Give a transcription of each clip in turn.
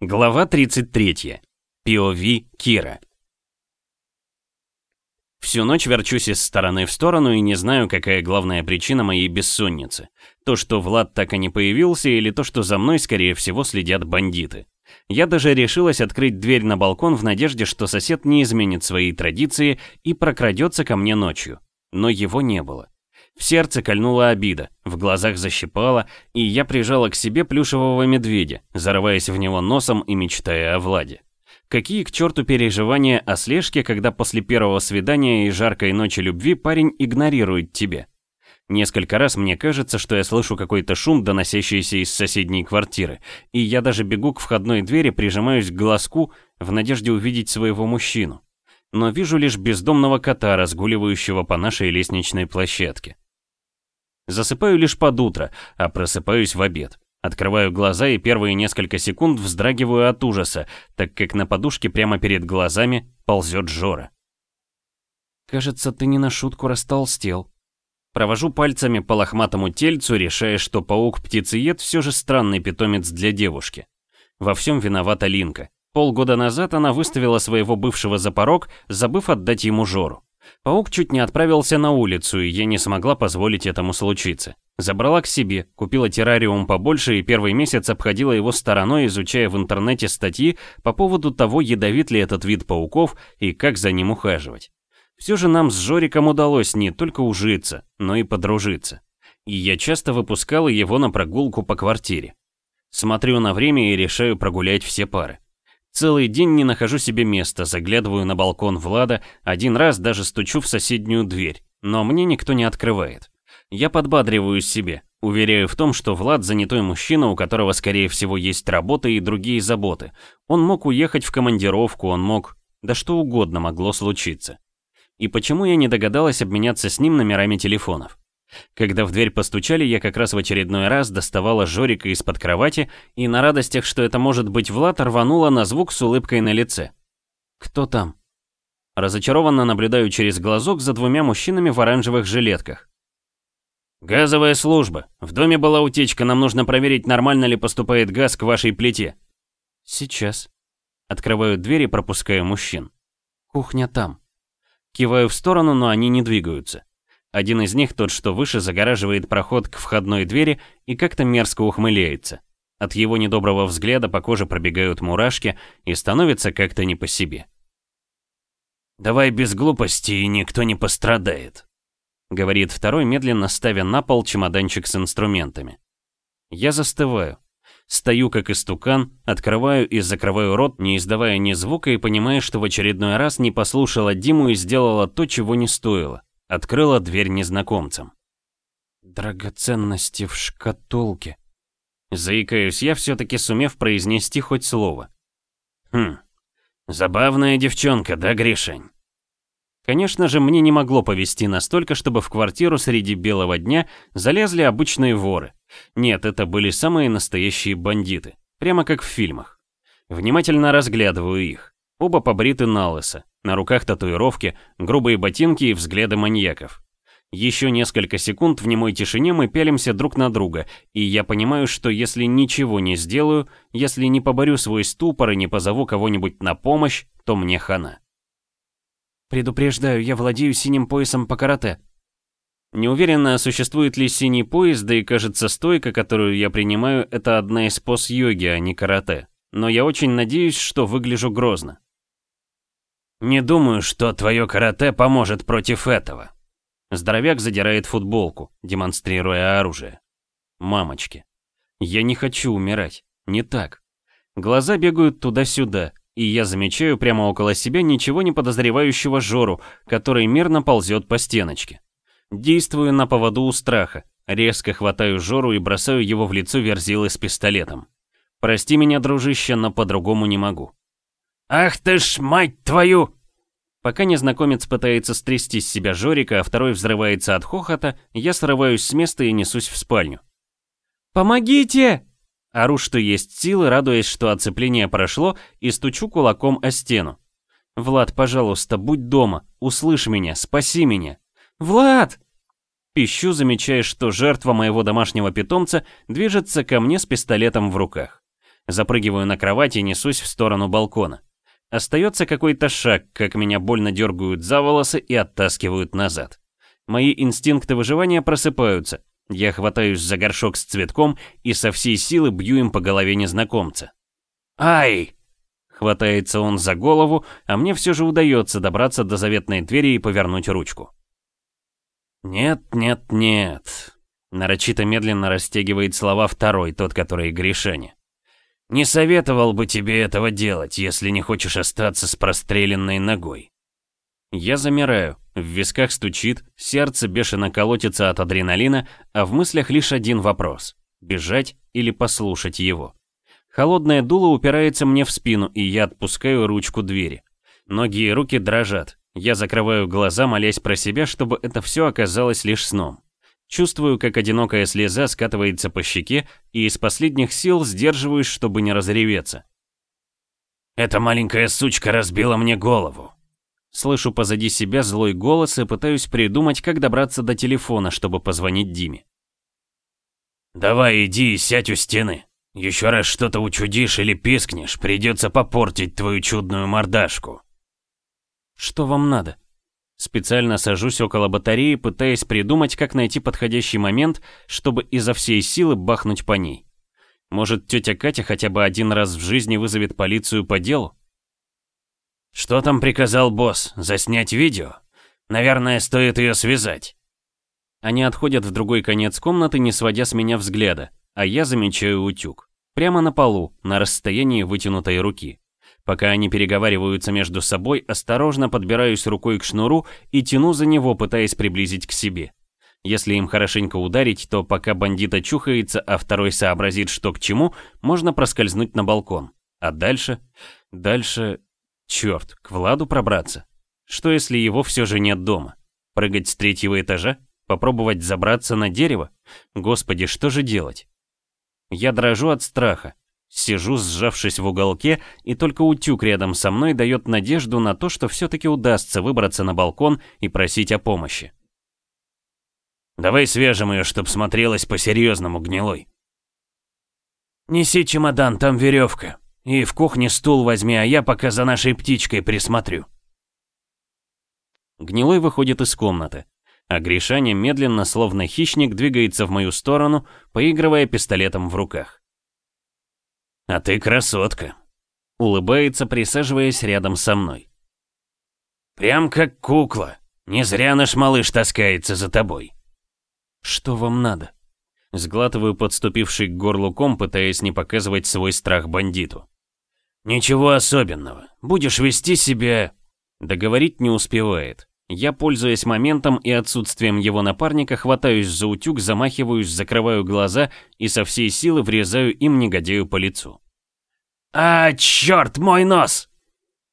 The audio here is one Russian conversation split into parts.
Глава 33. POV Кира. Всю ночь верчусь из стороны в сторону и не знаю, какая главная причина моей бессонницы. То, что Влад так и не появился, или то, что за мной, скорее всего, следят бандиты. Я даже решилась открыть дверь на балкон в надежде, что сосед не изменит свои традиции и прокрадется ко мне ночью. Но его не было. В сердце кольнула обида, в глазах защипала, и я прижала к себе плюшевого медведя, зарываясь в него носом и мечтая о Владе. Какие к черту переживания о слежке, когда после первого свидания и жаркой ночи любви парень игнорирует тебя? Несколько раз мне кажется, что я слышу какой-то шум, доносящийся из соседней квартиры, и я даже бегу к входной двери, прижимаюсь к глазку в надежде увидеть своего мужчину. Но вижу лишь бездомного кота, разгуливающего по нашей лестничной площадке. Засыпаю лишь под утро, а просыпаюсь в обед. Открываю глаза и первые несколько секунд вздрагиваю от ужаса, так как на подушке прямо перед глазами ползет Жора. «Кажется, ты не на шутку растолстел». Провожу пальцами по лохматому тельцу, решая, что паук-птицеед все же странный питомец для девушки. Во всем виновата Линка. Полгода назад она выставила своего бывшего за порог, забыв отдать ему Жору. Паук чуть не отправился на улицу, и я не смогла позволить этому случиться. Забрала к себе, купила террариум побольше и первый месяц обходила его стороной, изучая в интернете статьи по поводу того, ядовит ли этот вид пауков и как за ним ухаживать. Все же нам с Жориком удалось не только ужиться, но и подружиться. И я часто выпускала его на прогулку по квартире. Смотрю на время и решаю прогулять все пары. Целый день не нахожу себе места, заглядываю на балкон Влада, один раз даже стучу в соседнюю дверь, но мне никто не открывает. Я подбадриваю себе, уверяю в том, что Влад занятой мужчина, у которого, скорее всего, есть работа и другие заботы. Он мог уехать в командировку, он мог... Да что угодно могло случиться. И почему я не догадалась обменяться с ним номерами телефонов? Когда в дверь постучали, я как раз в очередной раз доставала Жорика из-под кровати и на радостях, что это может быть Влад, рванула на звук с улыбкой на лице. «Кто там?» Разочарованно наблюдаю через глазок за двумя мужчинами в оранжевых жилетках. «Газовая служба. В доме была утечка, нам нужно проверить, нормально ли поступает газ к вашей плите». «Сейчас». Открываю дверь и пропускаю мужчин. «Кухня там». Киваю в сторону, но они не двигаются. Один из них, тот что выше, загораживает проход к входной двери и как-то мерзко ухмыляется. От его недоброго взгляда по коже пробегают мурашки и становится как-то не по себе. «Давай без глупости, и никто не пострадает», — говорит второй, медленно ставя на пол чемоданчик с инструментами. Я застываю. Стою как истукан, открываю и закрываю рот, не издавая ни звука, и понимаю, что в очередной раз не послушала Диму и сделала то, чего не стоило. Открыла дверь незнакомцам. «Драгоценности в шкатулке», Заикаюсь я, все-таки сумев произнести хоть слово. Хм, забавная девчонка, да, Гришень? Конечно же, мне не могло повести настолько, чтобы в квартиру среди белого дня залезли обычные воры. Нет, это были самые настоящие бандиты, прямо как в фильмах. Внимательно разглядываю их. Оба побриты на лысо, на руках татуировки, грубые ботинки и взгляды маньяков. Еще несколько секунд в немой тишине мы пялимся друг на друга, и я понимаю, что если ничего не сделаю, если не поборю свой ступор и не позову кого-нибудь на помощь, то мне хана. Предупреждаю, я владею синим поясом по карате. Не уверена, существует ли синий пояс, да и кажется, стойка, которую я принимаю, это одна из поз йоги, а не карате. Но я очень надеюсь, что выгляжу грозно. «Не думаю, что твое карате поможет против этого». Здоровяк задирает футболку, демонстрируя оружие. Мамочки. Я не хочу умирать. Не так. Глаза бегают туда-сюда, и я замечаю прямо около себя ничего не подозревающего Жору, который мирно ползет по стеночке. Действую на поводу у страха. Резко хватаю Жору и бросаю его в лицо верзилы с пистолетом. Прости меня, дружище, но по-другому не могу. «Ах ты ж, мать твою!» Пока незнакомец пытается стрясти с себя Жорика, а второй взрывается от хохота, я срываюсь с места и несусь в спальню. «Помогите!» Ору, что есть силы, радуясь, что оцепление прошло, и стучу кулаком о стену. «Влад, пожалуйста, будь дома, услышь меня, спаси меня!» «Влад!» Пищу, замечая, что жертва моего домашнего питомца движется ко мне с пистолетом в руках. Запрыгиваю на кровать и несусь в сторону балкона. Остается какой-то шаг, как меня больно дергают за волосы и оттаскивают назад. Мои инстинкты выживания просыпаются. Я хватаюсь за горшок с цветком и со всей силы бью им по голове незнакомца. «Ай!» Хватается он за голову, а мне все же удается добраться до заветной двери и повернуть ручку. «Нет, нет, нет», — нарочито медленно растягивает слова второй, тот, который Гришаня. «Не советовал бы тебе этого делать, если не хочешь остаться с простреленной ногой». Я замираю, в висках стучит, сердце бешено колотится от адреналина, а в мыслях лишь один вопрос — бежать или послушать его. Холодное дуло упирается мне в спину, и я отпускаю ручку двери. Ноги и руки дрожат, я закрываю глаза, молясь про себя, чтобы это все оказалось лишь сном. Чувствую, как одинокая слеза скатывается по щеке, и из последних сил сдерживаюсь, чтобы не разреветься. «Эта маленькая сучка разбила мне голову!» Слышу позади себя злой голос и пытаюсь придумать, как добраться до телефона, чтобы позвонить Диме. «Давай иди и сядь у стены. Еще раз что-то учудишь или пискнешь, придется попортить твою чудную мордашку». Что вам надо? Специально сажусь около батареи, пытаясь придумать, как найти подходящий момент, чтобы изо всей силы бахнуть по ней. Может, тетя Катя хотя бы один раз в жизни вызовет полицию по делу? Что там приказал босс? Заснять видео? Наверное, стоит ее связать. Они отходят в другой конец комнаты, не сводя с меня взгляда, а я замечаю утюг. Прямо на полу, на расстоянии вытянутой руки. Пока они переговариваются между собой, осторожно подбираюсь рукой к шнуру и тяну за него, пытаясь приблизить к себе. Если им хорошенько ударить, то пока бандит очухается, а второй сообразит, что к чему, можно проскользнуть на балкон. А дальше? Дальше... Черт, к Владу пробраться? Что если его все же нет дома? Прыгать с третьего этажа? Попробовать забраться на дерево? Господи, что же делать? Я дрожу от страха. Сижу, сжавшись в уголке, и только утюг рядом со мной дает надежду на то, что все-таки удастся выбраться на балкон и просить о помощи. «Давай свяжем ее, чтоб смотрелась по-серьезному гнилой». «Неси чемодан, там веревка. И в кухне стул возьми, а я пока за нашей птичкой присмотрю». Гнилой выходит из комнаты, а Гришаня медленно, словно хищник, двигается в мою сторону, поигрывая пистолетом в руках. «А ты красотка», — улыбается, присаживаясь рядом со мной. «Прям как кукла. Не зря наш малыш таскается за тобой». «Что вам надо?» Сглатываю подступивший к горлу ком, пытаясь не показывать свой страх бандиту. «Ничего особенного. Будешь вести себя...» Договорить не успевает. Я, пользуясь моментом и отсутствием его напарника, хватаюсь за утюг, замахиваюсь, закрываю глаза и со всей силы врезаю им негодяю по лицу. «А, черт, мой нос!»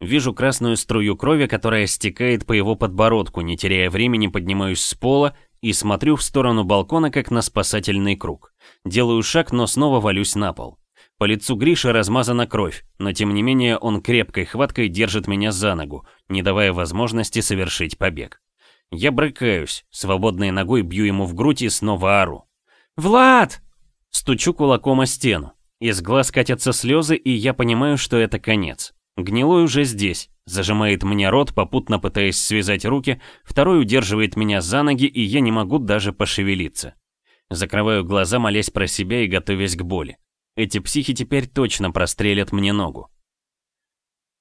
Вижу красную струю крови, которая стекает по его подбородку, не теряя времени поднимаюсь с пола и смотрю в сторону балкона, как на спасательный круг. Делаю шаг, но снова валюсь на пол. По лицу Гриши размазана кровь, но тем не менее он крепкой хваткой держит меня за ногу, не давая возможности совершить побег. Я брыкаюсь, свободной ногой бью ему в грудь и снова ору. «Влад!» Стучу кулаком о стену. Из глаз катятся слезы, и я понимаю, что это конец. Гнилой уже здесь, зажимает мне рот, попутно пытаясь связать руки, второй удерживает меня за ноги, и я не могу даже пошевелиться. Закрываю глаза, молясь про себя и готовясь к боли. Эти психи теперь точно прострелят мне ногу.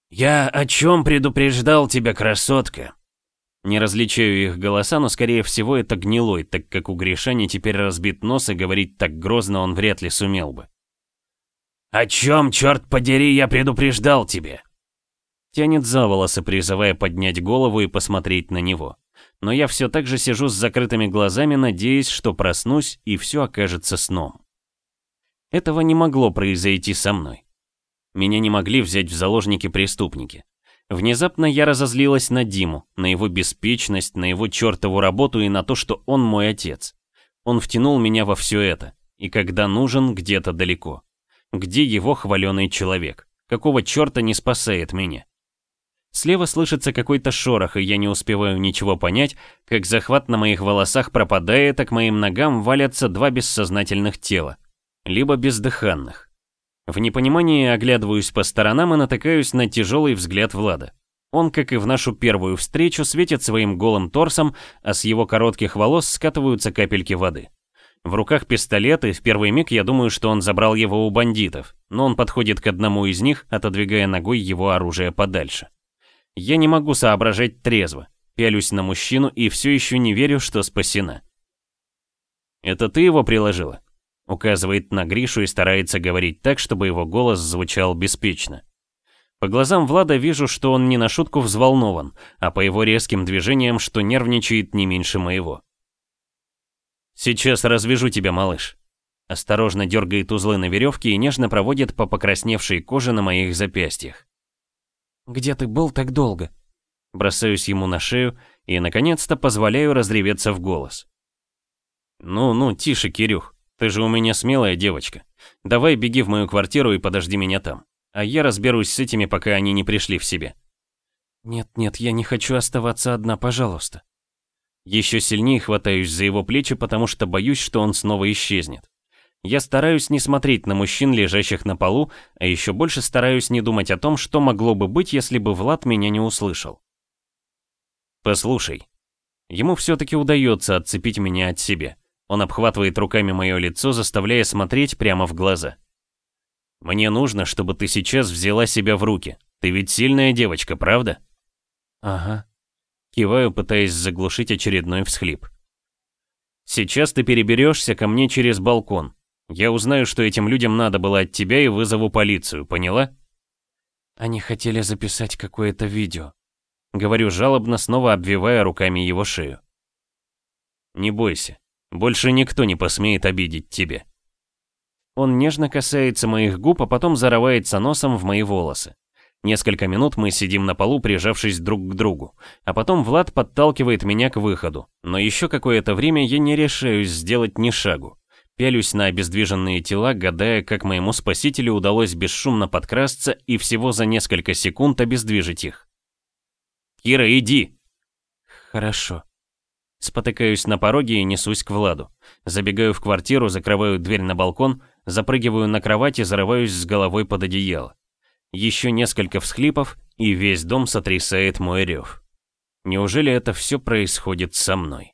«Я о чем предупреждал тебя, красотка?» Не различаю их голоса, но скорее всего это гнилой, так как у Гришани теперь разбит нос и говорить так грозно он вряд ли сумел бы. «О чем, черт подери, я предупреждал тебе?» Тянет за волосы, призывая поднять голову и посмотреть на него. Но я все так же сижу с закрытыми глазами, надеясь, что проснусь и все окажется сном. Этого не могло произойти со мной. Меня не могли взять в заложники преступники. Внезапно я разозлилась на Диму, на его беспечность, на его чертову работу и на то, что он мой отец. Он втянул меня во все это, и когда нужен, где-то далеко. Где его хваленый человек? Какого черта не спасает меня? Слева слышится какой-то шорох, и я не успеваю ничего понять, как захват на моих волосах пропадает, а к моим ногам валятся два бессознательных тела либо бездыханных. В непонимании оглядываюсь по сторонам и натыкаюсь на тяжелый взгляд Влада. Он, как и в нашу первую встречу, светит своим голым торсом, а с его коротких волос скатываются капельки воды. В руках пистолет, и в первый миг я думаю, что он забрал его у бандитов, но он подходит к одному из них, отодвигая ногой его оружие подальше. Я не могу соображать трезво, пялюсь на мужчину и все еще не верю, что спасена. «Это ты его приложила?» Указывает на Гришу и старается говорить так, чтобы его голос звучал беспечно. По глазам Влада вижу, что он не на шутку взволнован, а по его резким движениям, что нервничает не меньше моего. «Сейчас развяжу тебя, малыш». Осторожно дергает узлы на веревке и нежно проводит по покрасневшей коже на моих запястьях. «Где ты был так долго?» Бросаюсь ему на шею и, наконец-то, позволяю разреветься в голос. «Ну-ну, тише, Кирюх, ты же у меня смелая девочка. Давай беги в мою квартиру и подожди меня там а я разберусь с этими, пока они не пришли в себе. Нет-нет, я не хочу оставаться одна, пожалуйста. Еще сильнее хватаюсь за его плечи, потому что боюсь, что он снова исчезнет. Я стараюсь не смотреть на мужчин, лежащих на полу, а еще больше стараюсь не думать о том, что могло бы быть, если бы Влад меня не услышал. Послушай. Ему все-таки удается отцепить меня от себя. Он обхватывает руками мое лицо, заставляя смотреть прямо в глаза. Мне нужно, чтобы ты сейчас взяла себя в руки. Ты ведь сильная девочка, правда? Ага. Киваю, пытаясь заглушить очередной всхлип. Сейчас ты переберешься ко мне через балкон. Я узнаю, что этим людям надо было от тебя и вызову полицию, поняла? Они хотели записать какое-то видео. Говорю жалобно, снова обвивая руками его шею. Не бойся, больше никто не посмеет обидеть тебя. Он нежно касается моих губ, а потом зарывается носом в мои волосы. Несколько минут мы сидим на полу, прижавшись друг к другу, а потом Влад подталкивает меня к выходу. Но еще какое-то время я не решаюсь сделать ни шагу. Пялюсь на обездвиженные тела, гадая, как моему спасителю удалось бесшумно подкрасться и всего за несколько секунд обездвижить их. «Кира, иди!» «Хорошо», Спотыкаюсь на пороге и несусь к Владу. Забегаю в квартиру, закрываю дверь на балкон, запрыгиваю на кровать и зарываюсь с головой под одеяло. Еще несколько всхлипов, и весь дом сотрясает мой рев. Неужели это все происходит со мной?